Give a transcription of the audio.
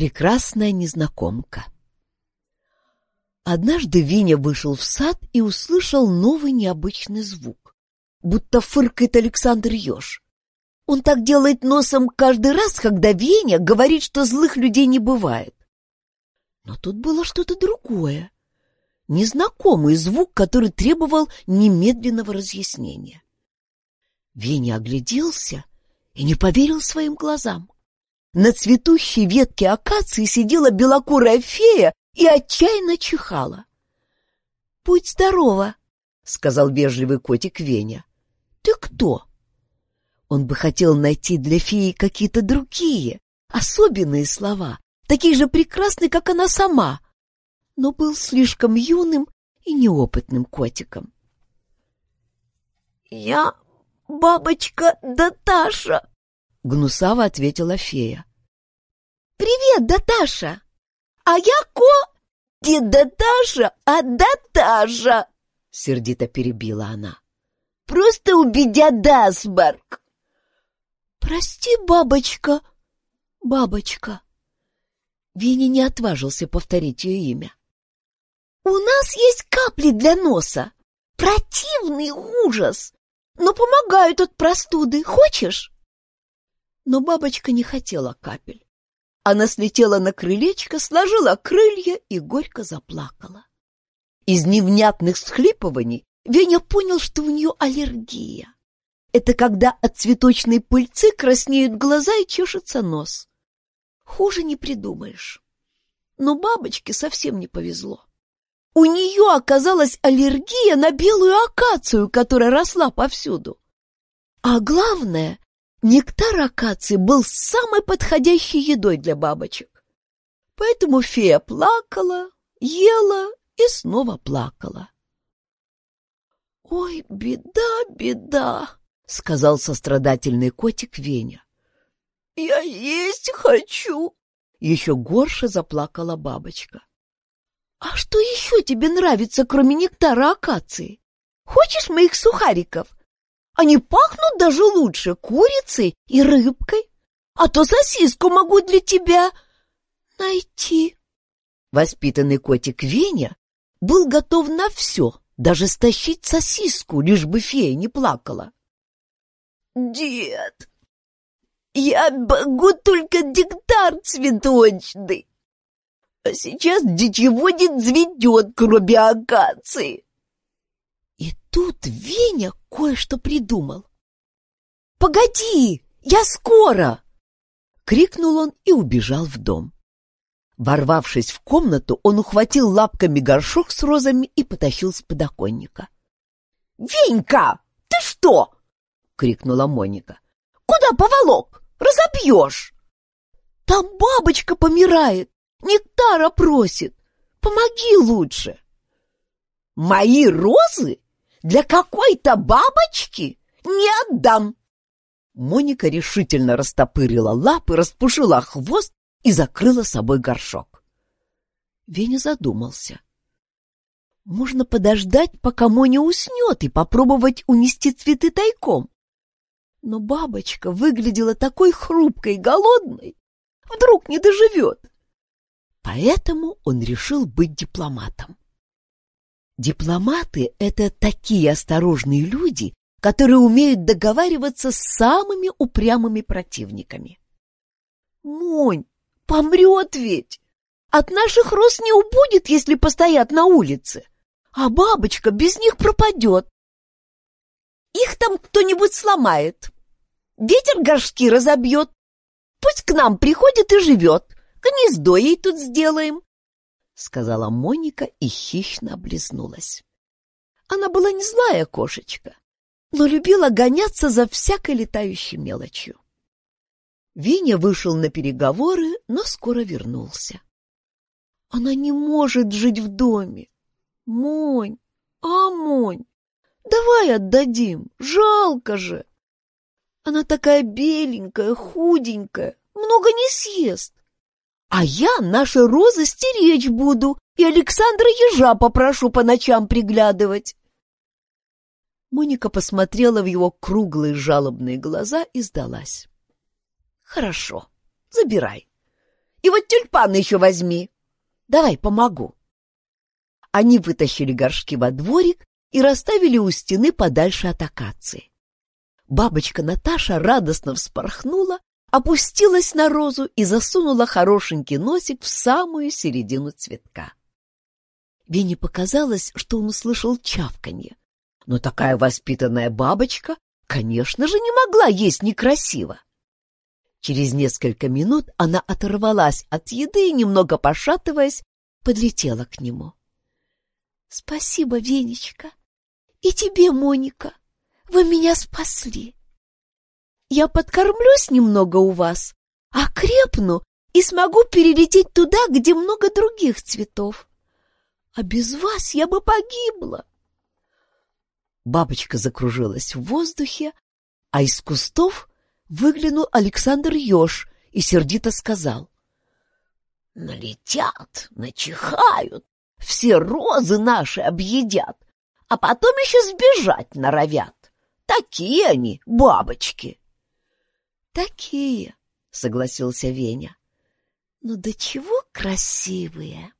Прекрасная незнакомка. Однажды Виня вышел в сад и услышал новый необычный звук, будто фыркает Александр Ёж. Он так делает носом каждый раз, когда Веня говорит, что злых людей не бывает. Но тут было что-то другое. Незнакомый звук, который требовал немедленного разъяснения. Веня огляделся и не поверил своим глазам. На цветущей ветке акации сидела белокурая фея и отчаянно чихала. — Будь здорова, — сказал вежливый котик Веня. — Ты кто? Он бы хотел найти для феи какие-то другие, особенные слова, такие же прекрасные, как она сама, но был слишком юным и неопытным котиком. — Я бабочка Даташа, — гнусаво ответила фея. «Привет, Даташа! А я Ко... Не Даташа, а Даташа!» Сердито перебила она. «Просто убедя Дасберг!» «Прости, бабочка, бабочка!» Винни не отважился повторить ее имя. «У нас есть капли для носа. Противный ужас, но помогают от простуды. Хочешь?» Но бабочка не хотела капель. Она слетела на крылечко, сложила крылья и горько заплакала. Из невнятных схлипываний Веня понял, что у нее аллергия. Это когда от цветочной пыльцы краснеют глаза и чешется нос. Хуже не придумаешь. Но бабочке совсем не повезло. У нее оказалась аллергия на белую акацию, которая росла повсюду. А главное, Нектар акации был самой подходящей едой для бабочек. Поэтому фея плакала, ела и снова плакала. «Ой, беда, беда!» — сказал сострадательный котик Веня. «Я есть хочу!» — еще горше заплакала бабочка. «А что еще тебе нравится, кроме нектара акации? Хочешь моих сухариков? Они пахнут даже лучше курицей и рыбкой. А то сосиску могу для тебя найти. Воспитанный котик Веня был готов на все, даже стащить сосиску, лишь бы фея не плакала. «Дед, я могу только диктар цветочный, а сейчас ничего не цветет, кроме акации». Тут Веня кое-что придумал. «Погоди! Я скоро!» Крикнул он и убежал в дом. Ворвавшись в комнату, он ухватил лапками горшок с розами и потащил с подоконника. «Венька, ты что?» — крикнула Моника. «Куда поволок? Разобьешь!» «Там бабочка помирает, нектара просит. Помоги лучше!» «Мои розы для какой-то бабочки? Не отдам!» Моника решительно растопырила лапы, распушила хвост и закрыла собой горшок. Веня задумался. Можно подождать, пока Моня уснет, и попробовать унести цветы тайком. Но бабочка выглядела такой хрупкой и голодной. Вдруг не доживет. Поэтому он решил быть дипломатом. Дипломаты — это такие осторожные люди, которые умеют договариваться с самыми упрямыми противниками. Монь, помрет ведь! От наших роз не убудет, если постоят на улице, а бабочка без них пропадет. Их там кто-нибудь сломает, ветер горшки разобьет. Пусть к нам приходит и живет, гнездо ей тут сделаем, сказала Моника и хищно облизнулась. Она была не злая кошечка, но любила гоняться за всякой летающей мелочью. Виня вышел на переговоры, но скоро вернулся. Она не может жить в доме. Монь, а Монь, давай отдадим, жалко же. Она такая беленькая, худенькая, много не съест. А я наши розы стеречь буду и Александра Ежа попрошу по ночам приглядывать. Моника посмотрела в его круглые жалобные глаза и сдалась. Хорошо, забирай. И вот тюльпаны еще возьми. Давай, помогу. Они вытащили горшки во дворик и расставили у стены подальше от акации. Бабочка Наташа радостно вспорхнула, опустилась на розу и засунула хорошенький носик в самую середину цветка. Вене показалось, что он услышал чавканье. Но такая воспитанная бабочка, конечно же, не могла есть некрасиво. Через несколько минут она оторвалась от еды и, немного пошатываясь, подлетела к нему. — Спасибо, Венечка. И тебе, Моника. Вы меня спасли. Я подкормлюсь немного у вас, окрепну и смогу перелететь туда, где много других цветов. А без вас я бы погибла. Бабочка закружилась в воздухе, а из кустов выглянул Александр Ёж и сердито сказал. «Налетят, начихают, все розы наши объедят, а потом еще сбежать норовят. Такие они, бабочки!» «Такие», — согласился Веня. «Ну до чего красивые!»